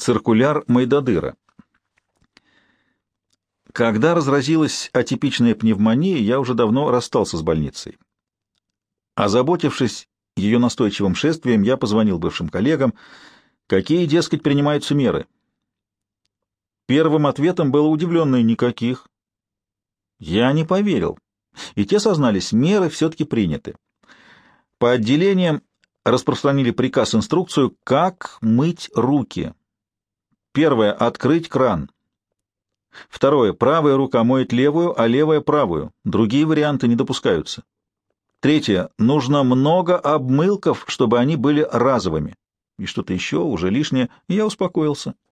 Циркуляр Майдадыра. Когда разразилась атипичная пневмония, я уже давно расстался с больницей. Озаботившись ее настойчивым шествием, я позвонил бывшим коллегам, какие, дескать, принимаются меры. Первым ответом было удивленное «никаких». Я не поверил, и те сознались, меры все-таки приняты. По отделениям распространили приказ-инструкцию, как мыть руки. Первое — открыть кран. Второе — правая рука моет левую, а левая — правую. Другие варианты не допускаются. Третье — нужно много обмылков, чтобы они были разовыми. И что-то еще, уже лишнее, и я успокоился.